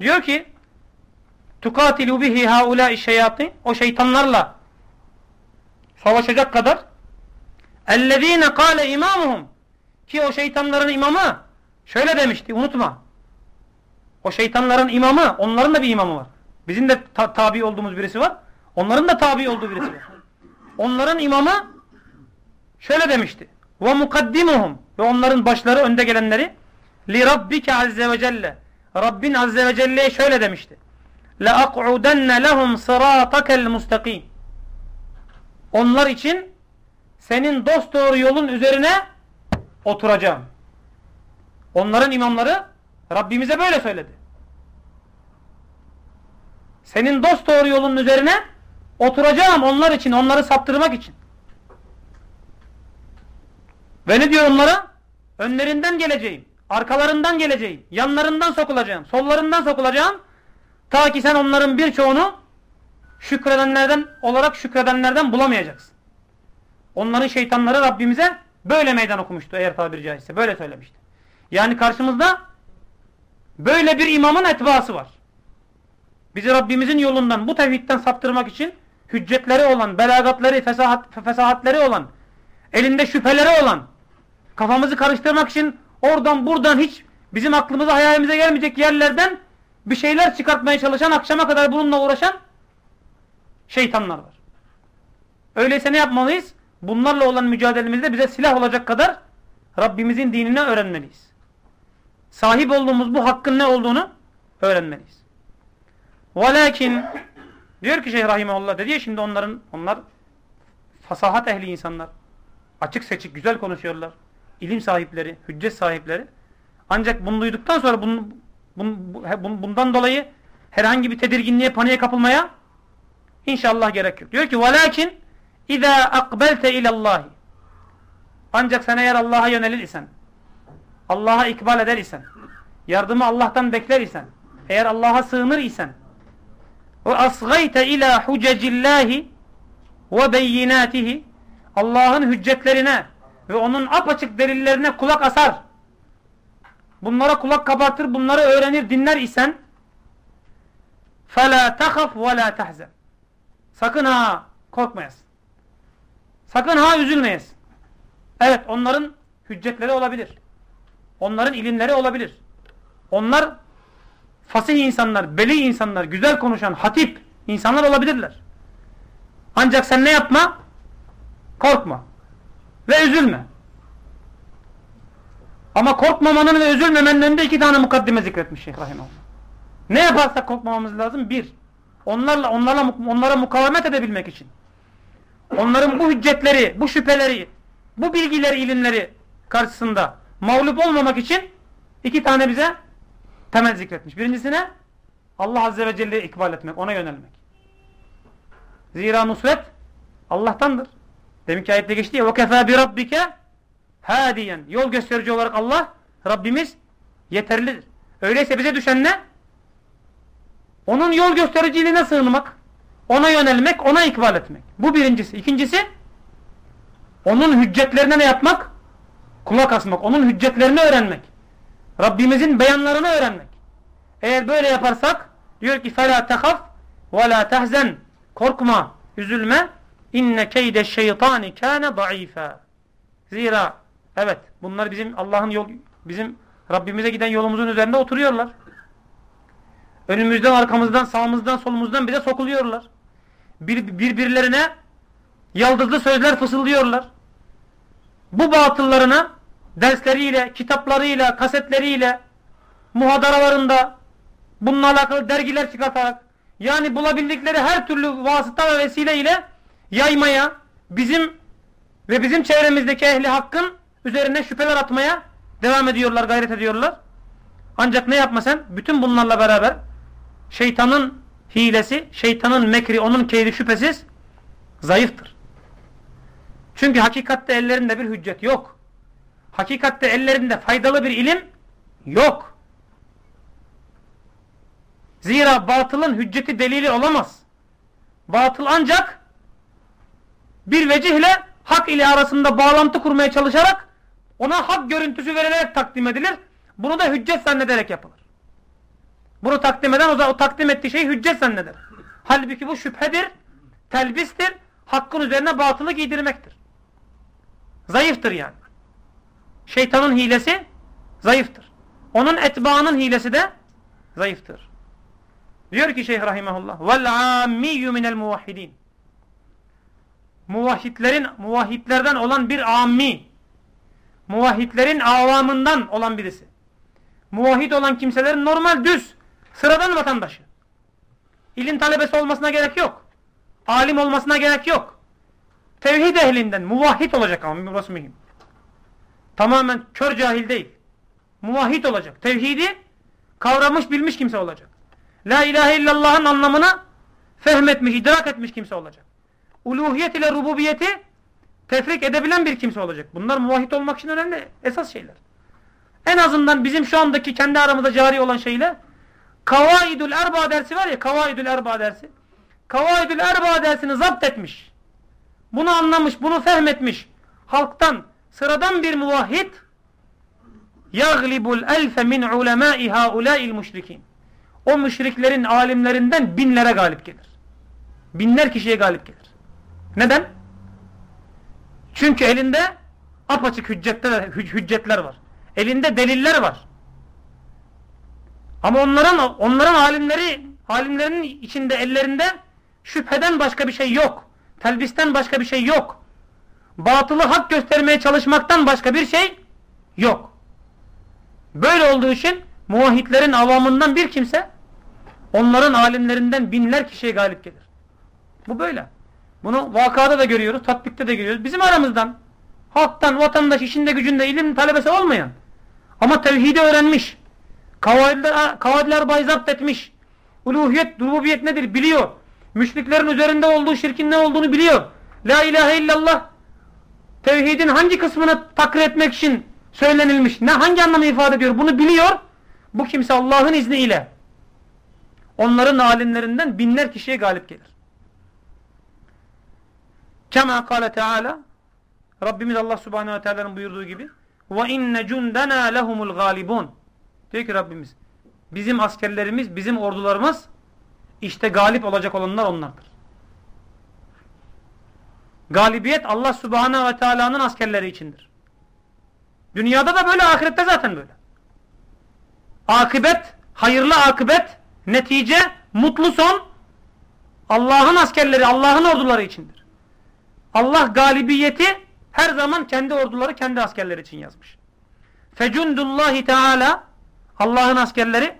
Diyor ki tukatilu bihi haulâ'i şeyatin o şeytanlarla savaşacak kadar ellezîne kâle imamuhum ki o şeytanların imamı şöyle demişti unutma o şeytanların imamı onların da bir imamı var. Bizim de ta tabi olduğumuz birisi var. Onların da tabi olduğu birisi var. Onların imamı şöyle demişti. Ve mukaddimuhum ve onların başları önde gelenleri li rabbike azze ve celle Rabbin azze ve celle'ye şöyle demişti. La aq'udenne lehum sıratakel mustakim. Onlar için senin dost doğru yolun üzerine oturacağım. Onların imamları Rabbimize böyle söyledi. Senin dost doğru yolun üzerine oturacağım onlar için, onları saptırmak için. Ve ne diyor onlara? Önlerinden geleceğim, arkalarından geleceğim, yanlarından sokulacağım, sollarından sokulacağım. Ta ki sen onların birçoğunu şükredenlerden olarak şükredenlerden bulamayacaksın. Onların şeytanları Rabbimize böyle meydan okumuştu eğer tabiri caizse. Böyle söylemişti. Yani karşımızda böyle bir imamın etbaası var. Bizi Rabbimizin yolundan bu tevhidden saptırmak için hüccetleri olan, belagatları, fesahat, fesahatleri olan, elinde şüpheleri olan, kafamızı karıştırmak için oradan buradan hiç bizim aklımıza hayalimize gelmeyecek yerlerden bir şeyler çıkartmaya çalışan, akşama kadar bununla uğraşan şeytanlar var. Öyleyse ne yapmalıyız? Bunlarla olan mücadelemizde bize silah olacak kadar Rabbimizin dinini öğrenmeliyiz. Sahip olduğumuz bu hakkın ne olduğunu öğrenmeliyiz. Velakin diyor ki Şeyh Rahimahullah dedi ya şimdi onların onlar fasahat ehli insanlar. Açık seçik güzel konuşuyorlar ilim sahipleri, hüccet sahipleri. Ancak bunu duyduktan sonra bunun, bunun, bundan dolayı herhangi bir tedirginliğe, paniğe kapılmaya inşallah gerek yok. Diyor ki velakin اِذَا اَقْبَلْتَ اِلَى اللّٰهِ Ancak sen eğer Allah'a yönelir isen, Allah'a ikbal eder isen, yardımı Allah'tan bekler isen, eğer Allah'a sığınır isen, ve asgayte ila hucecillahi ve beyinatihi Allah'ın hüccetlerine ve onun apaçık delillerine kulak asar. Bunlara kulak kabartır, bunları öğrenir, dinler isen فَلَا تَخَفْ وَلَا تَحْزَنْ Sakın ha korkmayasın. Sakın ha üzülmeyesin. Evet onların hüccetleri olabilir. Onların ilimleri olabilir. Onlar fasih insanlar, beli insanlar, güzel konuşan, hatip insanlar olabilirler. Ancak sen ne yapma? Korkma. Ve üzülme. Ama korkmamanın ve üzülmemenin önünde iki tane mukaddime zikretmiş Şeyh Rahimallah. Ne yaparsak korkmamamız lazım? Bir, onlarla, onlarla, onlara mukavemet edebilmek için. Onların bu hüccetleri, bu şüpheleri, bu bilgileri, ilimleri karşısında mağlup olmamak için iki tane bize temel zikretmiş. Birincisine Allah Azze ve Celle'ye ikbal etmek, ona yönelmek. Zira nusret Allah'tandır. Deminki ayette geçti ya وَكَفَى بِرَبِّكَ hadiyen. Yol gösterici olarak Allah, Rabbimiz yeterlidir. Öyleyse bize düşen ne? Onun yol göstericiliğine sığınmak, ona yönelmek, ona ikbal etmek. Bu birincisi. İkincisi, onun hüccetlerine ne yapmak? Kulak asmak. Onun hüccetlerini öğrenmek. Rabbimizin beyanlarını öğrenmek. Eğer böyle yaparsak, diyor ki فَلَا تَخَفْ وَلَا تَحْزَنْ Korkma, üzülme. İnne keyde şeytani kâne da'îfâ. Zira evet bunlar bizim Allah'ın yol bizim Rabbimize giden yolumuzun üzerinde oturuyorlar. Önümüzden, arkamızdan, sağımızdan, solumuzdan bize sokuluyorlar. Bir, birbirlerine yaldızlı sözler fısıldıyorlar. Bu batıllarına dersleriyle, kitaplarıyla, kasetleriyle, muhadaralarında bununla alakalı dergiler çıkartarak yani bulabildikleri her türlü vasıta ve vesile ile yaymaya, bizim ve bizim çevremizdeki ehli hakkın üzerine şüpheler atmaya devam ediyorlar, gayret ediyorlar. Ancak ne yapma sen? Bütün bunlarla beraber şeytanın hilesi, şeytanın mekri, onun keydi şüphesiz zayıftır. Çünkü hakikatte ellerinde bir hüccet yok. Hakikatte ellerinde faydalı bir ilim yok. Zira batılın hücceti delili olamaz. Batıl ancak bir vecihle hak ile arasında bağlantı kurmaya çalışarak ona hak görüntüsü verilerek takdim edilir. Bunu da hüccet zannederek yapılır. Bunu takdim eden o, o takdim ettiği şey hüccet zanneder. Halbuki bu şüphedir, telbistir, hakkın üzerine batılı giydirmektir. Zayıftır yani. Şeytanın hilesi zayıftır. Onun etbaının hilesi de zayıftır. Diyor ki Şeyh Rahimahullah وَالْعَامِّيُّ مِنَ الْمُوَحِّدِينَ Muvahhidlerin, muvahhidlerden olan bir ammi, muvahhidlerin avamından olan birisi. Muvahhid olan kimselerin normal, düz, sıradan vatandaşı. İlim talebesi olmasına gerek yok. Alim olmasına gerek yok. Tevhid ehlinden, muvahhid olacak ama burası mühim. Tamamen kör cahil değil. Muvahhid olacak. Tevhidi kavramış, bilmiş kimse olacak. La ilahe illallah'ın anlamını fehmetmiş, idrak etmiş kimse olacak. Uluhiyet ile rububiyeti tefrik edebilen bir kimse olacak. Bunlar muvahhid olmak için önemli esas şeyler. En azından bizim şu andaki kendi aramızda cari olan şeyle Kavaidül Erba dersi var ya Kavaidül Erba dersi. Kavaidül Erba dersini zapt etmiş. Bunu anlamış, bunu fehmetmiş. Halktan sıradan bir muvahhid yaglibul elfe min ulemâi haulâil müşrikin o müşriklerin alimlerinden binlere galip gelir. Binler kişiye galip gelir. Neden? Çünkü elinde apaçık hüccetler, hüccetler var. Elinde deliller var. Ama onların onların alimleri alimlerin içinde ellerinde şüpheden başka bir şey yok. Telbisten başka bir şey yok. Batılı hak göstermeye çalışmaktan başka bir şey yok. Böyle olduğu için muvahhidlerin avamından bir kimse Onların alimlerinden binler kişiye galip gelir. Bu böyle. Bunu vakada da görüyoruz, tatbikte de görüyoruz. Bizim aramızdan halktan, vatandaş, işinde gücünde ilim talebesi olmayan ama tevhidi öğrenmiş, kavaidler bayzapt etmiş, Uluhiyet, rububiyet nedir biliyor. Müşriklerin üzerinde olduğu şirkin ne olduğunu biliyor. La ilahe illallah tevhidin hangi kısmını takrir etmek için söylenilmiş, ne hangi anlamı ifade ediyor bunu biliyor. Bu kimse Allah'ın izniyle onların alimlerinden binler kişiye galip gelir. Kema kâle Teala Rabbimiz Allah Subhanahu ve Teala'nın buyurduğu gibi ve inne cundana lehumul galibun diyor ki Rabbimiz bizim askerlerimiz, bizim ordularımız işte galip olacak olanlar onlardır. Galibiyet Allah Subhanahu ve Teala'nın askerleri içindir. Dünyada da böyle, ahirette zaten böyle. Akıbet, hayırlı akıbet, netice, mutlu son Allah'ın askerleri, Allah'ın orduları içindir. Allah galibiyeti her zaman kendi orduları, kendi askerleri için yazmış. Fecundullahi Teala Allah'ın askerleri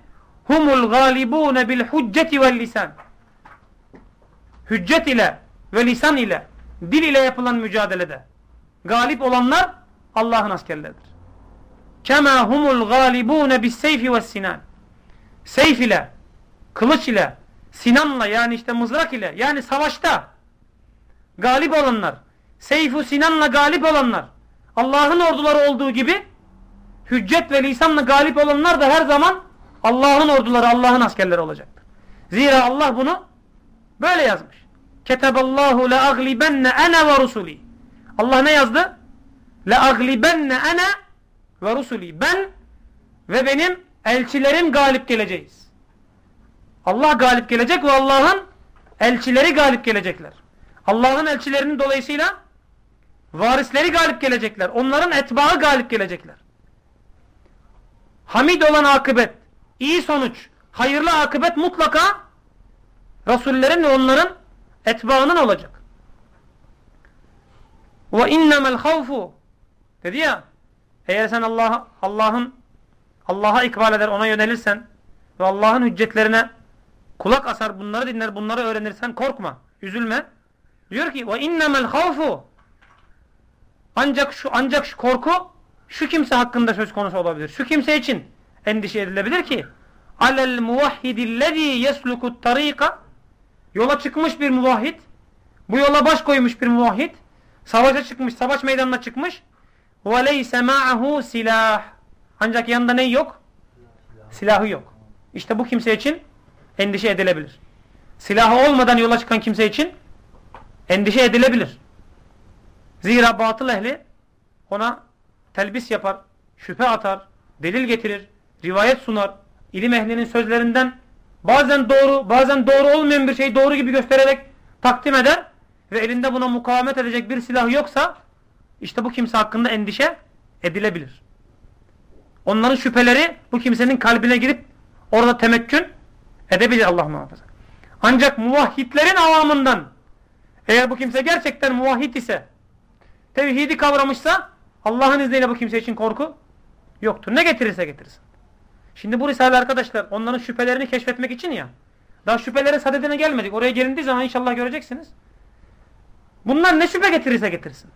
humul galibune bil hücceti vel lisan. Hüccet ile ve lisan ile, dil ile yapılan mücadelede galip olanlar Allah'ın askerleridir. Kema humul galibune bis seyfi ve sinan. Seyf ile, kılıç ile, sinanla yani işte mızrak ile yani savaşta galip olanlar, seyfu sinanla galip olanlar Allah'ın orduları olduğu gibi hüccet ve lisanla galip olanlar da her zaman Allah'ın orduları, Allah'ın askerleri olacaktır. Zira Allah bunu böyle yazmış. Keteballahu la aglibenne ene ve rusuli. Allah ne yazdı? La aglibenne ene ve rusuli. Ben ve benim elçilerim galip geleceğiz. Allah galip gelecek ve Allah'ın elçileri galip gelecekler. Allah'ın elçilerinin dolayısıyla varisleri galip gelecekler. Onların etbaı galip gelecekler. Hamid olan akıbet, iyi sonuç, hayırlı akıbet mutlaka Resullerin ve onların etbaının olacak. Ve innemel havfu dedi ya eğer sen Allah Allah'ın Allah'a ikbal eder, ona yönelirsen ve Allah'ın hüccetlerine kulak asar, bunları dinler, bunları öğrenirsen korkma, üzülme. Diyor ki ve innemel havfu ancak şu ancak şu korku şu kimse hakkında söz konusu olabilir. Şu kimse için endişe edilebilir ki alel muvahhidillezî yeslukut tarika yola çıkmış bir muvahhid bu yola baş koymuş bir muvahhid savaşa çıkmış, savaş meydanına çıkmış ve leyse ma'ahu silah ancak yanında ne yok? Silahı yok. İşte bu kimse için endişe edilebilir. Silahı olmadan yola çıkan kimse için endişe edilebilir. Zira batıl ehli ona telbis yapar, şüphe atar, delil getirir, rivayet sunar, ilim ehlinin sözlerinden bazen doğru, bazen doğru olmayan bir şey doğru gibi göstererek takdim eder ve elinde buna mukavemet edecek bir silah yoksa işte bu kimse hakkında endişe edilebilir. Onların şüpheleri bu kimsenin kalbine girip orada temekkün edebilir Allah muhafaza. Ancak muvahhidlerin avamından eğer bu kimse gerçekten muvahhid ise tevhidi kavramışsa Allah'ın izniyle bu kimse için korku yoktur. Ne getirirse getirsin. Şimdi bu risale arkadaşlar onların şüphelerini keşfetmek için ya. Daha şüphelerin sadedine gelmedik. Oraya gelindiği zaman inşallah göreceksiniz. Bunlar ne şüphe getirirse getirsin.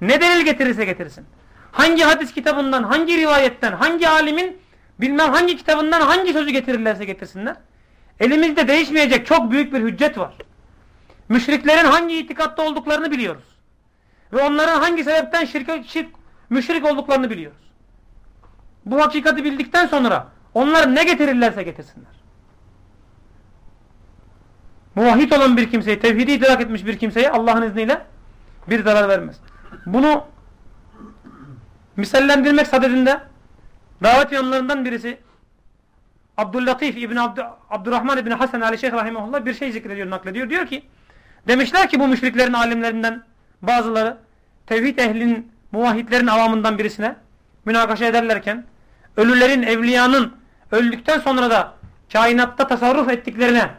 Ne delil getirirse getirsin. Hangi hadis kitabından, hangi rivayetten, hangi alimin bilmem hangi kitabından hangi sözü getirirlerse getirsinler. Elimizde değişmeyecek çok büyük bir hüccet var. Müşriklerin hangi itikatta olduklarını biliyoruz. Ve onların hangi sebepten şirk, şirk müşrik olduklarını biliyoruz. Bu hakikati bildikten sonra onlar ne getirirlerse getirsinler. Muvahhid olan bir kimseyi, tevhidi idrak etmiş bir kimseye Allah'ın izniyle bir zarar vermez. Bunu misallendirmek sadedinde davet yanlarından birisi Abdüllatif İbni Abd Abdurrahman İbni Hasan Ali Şeyh Rahimahullah bir şey zikrediyor, naklediyor. Diyor ki demişler ki bu müşriklerin alimlerinden bazıları tevhid ehlinin muvahhidlerin avamından birisine münakaşa ederlerken ölülerin, evliyanın öldükten sonra da kainatta tasarruf ettiklerine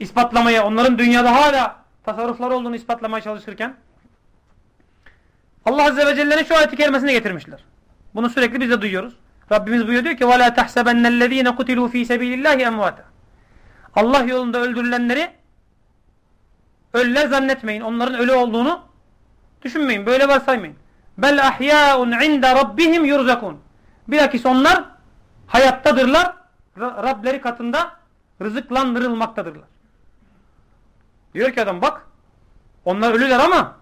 ispatlamaya, onların dünyada hala tasarrufları olduğunu ispatlamaya çalışırken Allah Azze ve Celle'nin şu ayeti kerimesini getirmişler. Bunu sürekli biz de duyuyoruz. Rabbimiz buyuruyor diyor ki وَلَا تَحْسَبَنَّ الَّذ۪ينَ قُتِلُوا ف۪ي سَب۪يلِ اللّٰهِ اَمْوَاتًا Allah yolunda öldürülenleri ölüler zannetmeyin. Onların ölü olduğunu düşünmeyin. Böyle varsaymayın. Bel ahya'un inde rabbihim yurzakun. Bilakis onlar hayattadırlar. Rableri katında rızıklandırılmaktadırlar. Diyor ki adam bak onlar ölüler ama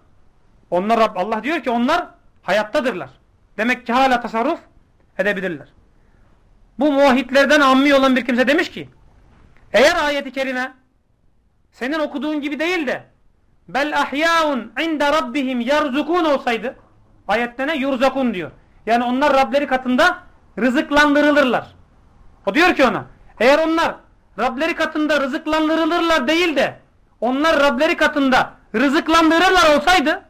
onlar Rab, Allah diyor ki onlar hayattadırlar. Demek ki hala tasarruf edebilirler. Bu muvahhidlerden ammi olan bir kimse demiş ki eğer ayeti kerime senin okuduğun gibi değil de bel ahyaun inde rabbihim yerzukun olsaydı ayette ne? Yurzakun diyor. Yani onlar Rableri katında rızıklandırılırlar. O diyor ki ona eğer onlar Rableri katında rızıklandırılırlar değil de onlar Rableri katında rızıklandırırlar olsaydı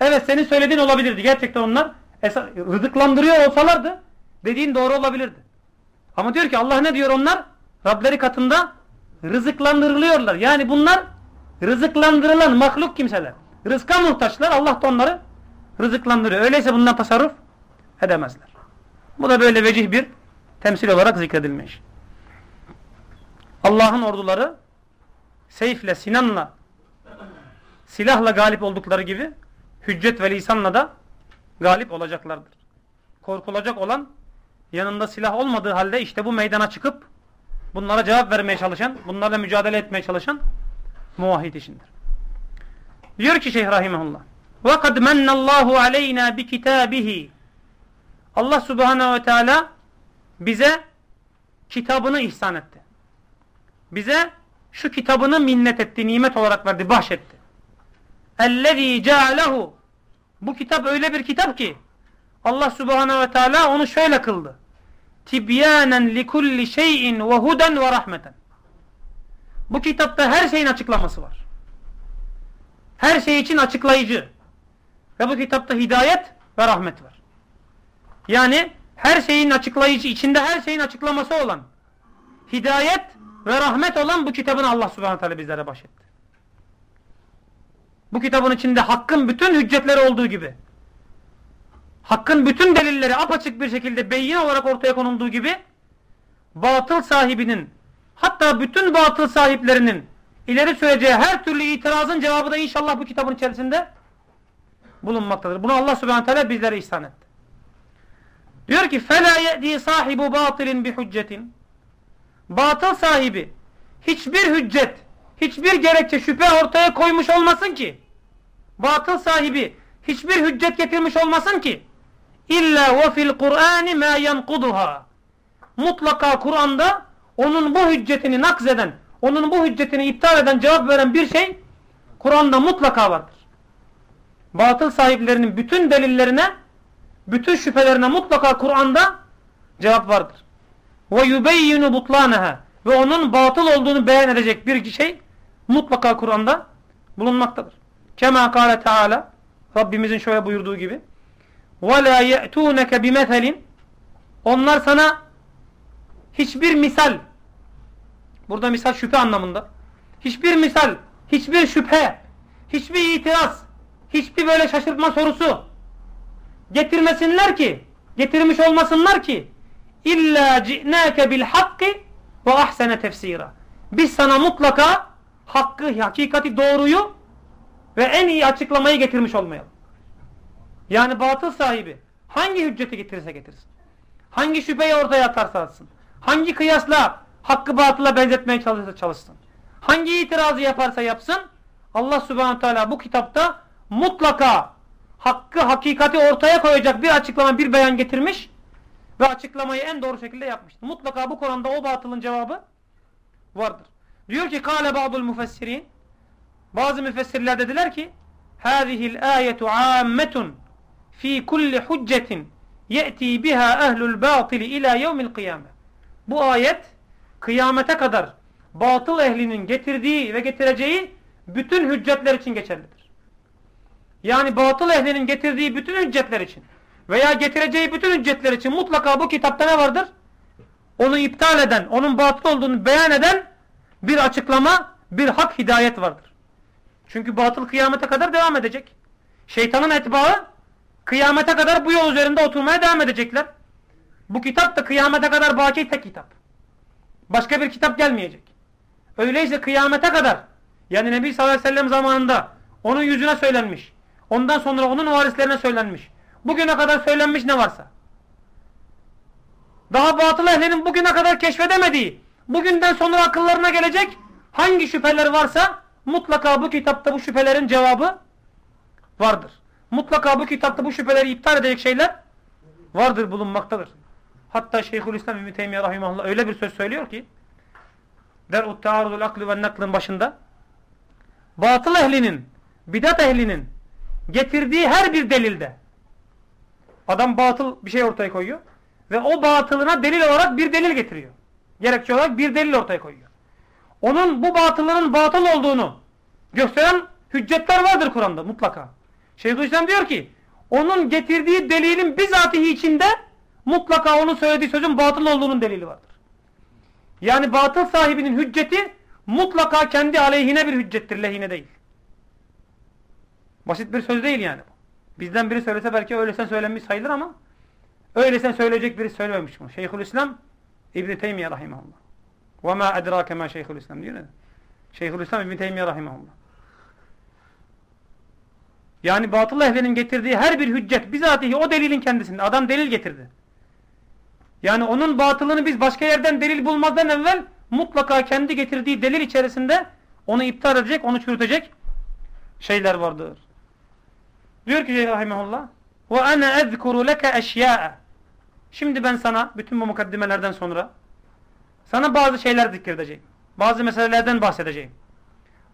evet senin söylediğin olabilirdi. Gerçekten onlar rızıklandırıyor olsalardı dediğin doğru olabilirdi. Ama diyor ki Allah ne diyor onlar? Rableri katında rızıklandırılıyorlar. Yani bunlar rızıklandırılan mahluk kimseler. Rızka muhtaçlar. Allah da onları rızıklandırıyor. Öyleyse bundan tasarruf edemezler. Bu da böyle vecih bir temsil olarak zikredilmiş. Allah'ın orduları seyfle, sinanla, silahla galip oldukları gibi hüccet ve lisanla da galip olacaklardır. Korkulacak olan yanında silah olmadığı halde işte bu meydana çıkıp bunlara cevap vermeye çalışan, bunlarla mücadele etmeye çalışan muvahhid işindir. Diyor ki Şeyh Rahimahullah وَقَدْ مَنَّ اللّٰهُ عَلَيْنَا بِكِتَابِهِ Allah Subhanahu ve Teala bize kitabını ihsan etti. Bize şu kitabını minnet etti, nimet olarak verdi, bahşetti. اَلَّذ۪ي جَعَلَهُ Bu kitap öyle bir kitap ki Allah Subhanahu ve Teala onu şöyle kıldı. Tibyanen likulli şeyin ve huden ve rahmeten. Bu kitapta her şeyin açıklaması var. Her şey için açıklayıcı. Ve bu kitapta hidayet ve rahmet var. Yani her şeyin açıklayıcı, içinde her şeyin açıklaması olan, hidayet ve rahmet olan bu kitabın Allah subhanahu teala bizlere bahşetti. Bu kitabın içinde hakkın bütün hüccetleri olduğu gibi, hakkın bütün delilleri apaçık bir şekilde beyin olarak ortaya konulduğu gibi, batıl sahibinin, hatta bütün batıl sahiplerinin ileri süreceği her türlü itirazın cevabı da inşallah bu kitabın içerisinde bulunmaktadır. Bunu Allah subhanahu teala bizlere ihsan etti. Diyor ki فَلَا يَأْدِي صَاحِبُ بَاطِلٍ بِحُجَّةٍ Batıl sahibi hiçbir hüccet, hiçbir gerekçe şüphe ortaya koymuş olmasın ki batıl sahibi hiçbir hüccet getirmiş olmasın ki illa ve fil Kur'an ma yanquduha. Mutlaka Kur'an'da onun bu hüccetini nakzeden, onun bu hüccetini iptal eden, cevap veren bir şey Kur'an'da mutlaka vardır. Batıl sahiplerinin bütün delillerine, bütün şüphelerine mutlaka Kur'an'da cevap vardır. Ve yubeyyinu butlanaha ve onun batıl olduğunu beyan edecek bir şey mutlaka Kur'an'da bulunmaktadır. Kema kâle Teala Rabbimizin şöyle buyurduğu gibi وَلَا يَأْتُونَكَ بِمَثَلٍ Onlar sana hiçbir misal burada misal şüphe anlamında hiçbir misal, hiçbir şüphe, hiçbir itiraz, hiçbir böyle şaşırtma sorusu getirmesinler ki, getirmiş olmasınlar ki illa ci'nâke bil hakki ve ahsene tefsira. Biz sana mutlaka hakkı, hakikati, doğruyu ve en iyi açıklamayı getirmiş olmayalım. Yani batıl sahibi hangi hücceti getirirse getirsin. Hangi şüpheyi ortaya atarsa atsın. Hangi kıyasla hakkı batıla benzetmeye çalışırsa çalışsın. Hangi itirazı yaparsa yapsın. Allah subhanahu teala bu kitapta mutlaka hakkı, hakikati ortaya koyacak bir açıklama, bir beyan getirmiş ve açıklamayı en doğru şekilde yapmıştır. Mutlaka bu Kur'an'da o batılın cevabı vardır. Diyor ki kâle ba'dul müfessirin bazı müfessirler dediler ki hâzihil âyetu âmmetun fi kulli hüccetin ye'ti biha ehlul batili ila yevmil kıyame. Bu ayet kıyamete kadar batıl ehlinin getirdiği ve getireceği bütün hüccetler için geçerlidir. Yani batıl ehlinin getirdiği bütün hüccetler için veya getireceği bütün hüccetler için mutlaka bu kitapta ne vardır? Onu iptal eden, onun batıl olduğunu beyan eden bir açıklama, bir hak hidayet vardır. Çünkü batıl kıyamete kadar devam edecek. Şeytanın etbaı kıyamete kadar bu yol üzerinde oturmaya devam edecekler. Bu kitap da kıyamete kadar baki tek kitap. Başka bir kitap gelmeyecek. Öyleyse kıyamete kadar yani Nebi sallallahu aleyhi ve sellem zamanında onun yüzüne söylenmiş. Ondan sonra onun varislerine söylenmiş. Bugüne kadar söylenmiş ne varsa. Daha batıl ehlinin bugüne kadar keşfedemediği Bugünden sonra akıllarına gelecek hangi şüpheler varsa mutlaka bu kitapta bu şüphelerin cevabı vardır. Mutlaka bu kitapta bu şüpheleri iptal edecek şeyler vardır bulunmaktadır. Hatta Şeyhülislam İbn Teymiyye rahimehullah öyle bir söz söylüyor ki Der'ut Tearudul Aklı ve Nakl'ın başında batıl ehlinin, bidat ehlinin getirdiği her bir delilde adam batıl bir şey ortaya koyuyor ve o batılına delil olarak bir delil getiriyor. Gerekçe olarak bir delil ortaya koyuyor. Onun bu batılının batıl olduğunu gösteren hüccetler vardır Kur'an'da mutlaka. Şeyhülislam diyor ki onun getirdiği delilin bizatihi içinde mutlaka onun söylediği sözün batıl olduğunun delili vardır. Yani batıl sahibinin hücceti mutlaka kendi aleyhine bir hüccettir, lehine değil. Basit bir söz değil yani. Bizden biri söylese belki öylesen söylenmiş sayılır ama öylesen söyleyecek biri söylememiş bunu. Şeyhülislam İbn Teymiyye rahimehullah. Ve ma edrake ma Şeyhülislam diyor ne? Şeyhülislam İbn Teymiyye rahimehullah. Yani batıl ehlinin getirdiği her bir hüccet bizatihi o delilin kendisinde. Adam delil getirdi. Yani onun batılını biz başka yerden delil bulmadan evvel mutlaka kendi getirdiği delil içerisinde onu iptal edecek, onu çürütecek şeyler vardır. Diyor ki Şeyh Rahimahullah ve ana ezkuru leke eşya'a Şimdi ben sana bütün bu mukaddimelerden sonra sana bazı şeyler zikredeceğim. Bazı meselelerden bahsedeceğim.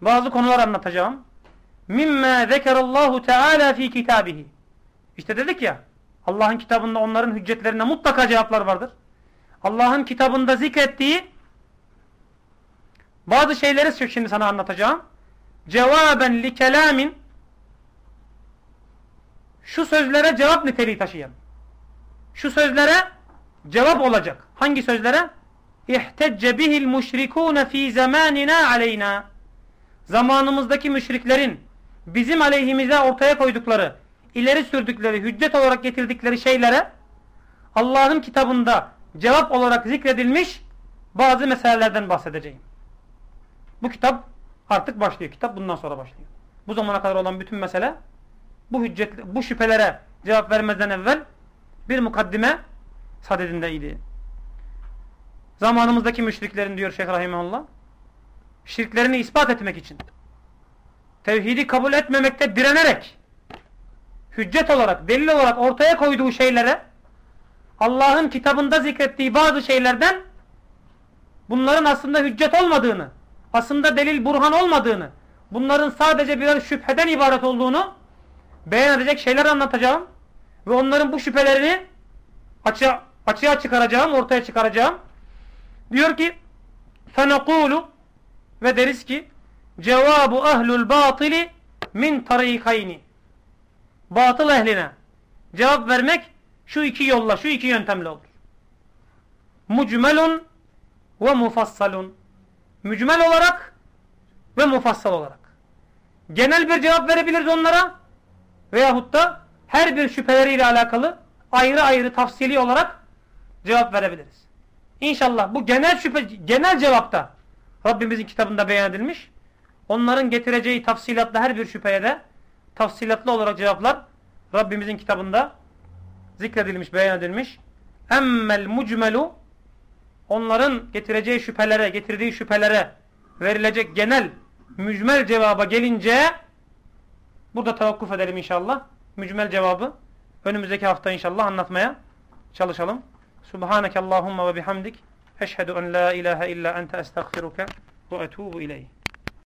Bazı konular anlatacağım. Mimma zekerallahu teala fi kitabihi. İşte dedik ya Allah'ın kitabında onların hüccetlerine mutlaka cevaplar vardır. Allah'ın kitabında zikrettiği bazı şeyleri şimdi sana anlatacağım. Cevaben li kelamin şu sözlere cevap niteliği taşıyan. Şu sözlere cevap olacak. Hangi sözlere? İhtecce bihil müşrikûne fî zamanina aleyna. Zamanımızdaki müşriklerin bizim aleyhimize ortaya koydukları, ileri sürdükleri, hüccet olarak getirdikleri şeylere Allah'ın kitabında cevap olarak zikredilmiş bazı meselelerden bahsedeceğim. Bu kitap artık başlıyor. Kitap bundan sonra başlıyor. Bu zamana kadar olan bütün mesele bu hüccet, bu şüphelere cevap vermeden evvel bir mukaddime sadedindeydi. Zamanımızdaki müşriklerin diyor Şeyh Rahimahullah şirklerini ispat etmek için tevhidi kabul etmemekte direnerek hüccet olarak, delil olarak ortaya koyduğu şeylere Allah'ın kitabında zikrettiği bazı şeylerden bunların aslında hüccet olmadığını, aslında delil burhan olmadığını, bunların sadece birer şüpheden ibaret olduğunu beyan edecek şeyler anlatacağım ve onların bu şüphelerini açığa, açığa çıkaracağım, ortaya çıkaracağım. Diyor ki فَنَقُولُ ve deriz ki cevabu ahlul batili min tarikayni batıl ehline cevap vermek şu iki yolla, şu iki yöntemle olur. Mucmelun ve mufassalun. Mücmel olarak ve mufassal olarak. Genel bir cevap verebiliriz onlara veyahut da her bir şüpheleriyle alakalı ayrı ayrı tafsili olarak cevap verebiliriz. İnşallah bu genel şüphe genel cevapta Rabbimizin kitabında beyan edilmiş. Onların getireceği tafsilatlı her bir şüpheye de tafsilatlı olarak cevaplar Rabbimizin kitabında zikredilmiş, beyan edilmiş. Emmel mucmelu onların getireceği şüphelere, getirdiği şüphelere verilecek genel mücmel cevaba gelince burada tevakkuf edelim inşallah. Mücmel cevabı önümüzdeki hafta inşallah anlatmaya çalışalım. Subhaneke Allahumma ve bihamdik. Eşhedü en la ilahe illa ente estağfiruke ve etubu ileyh.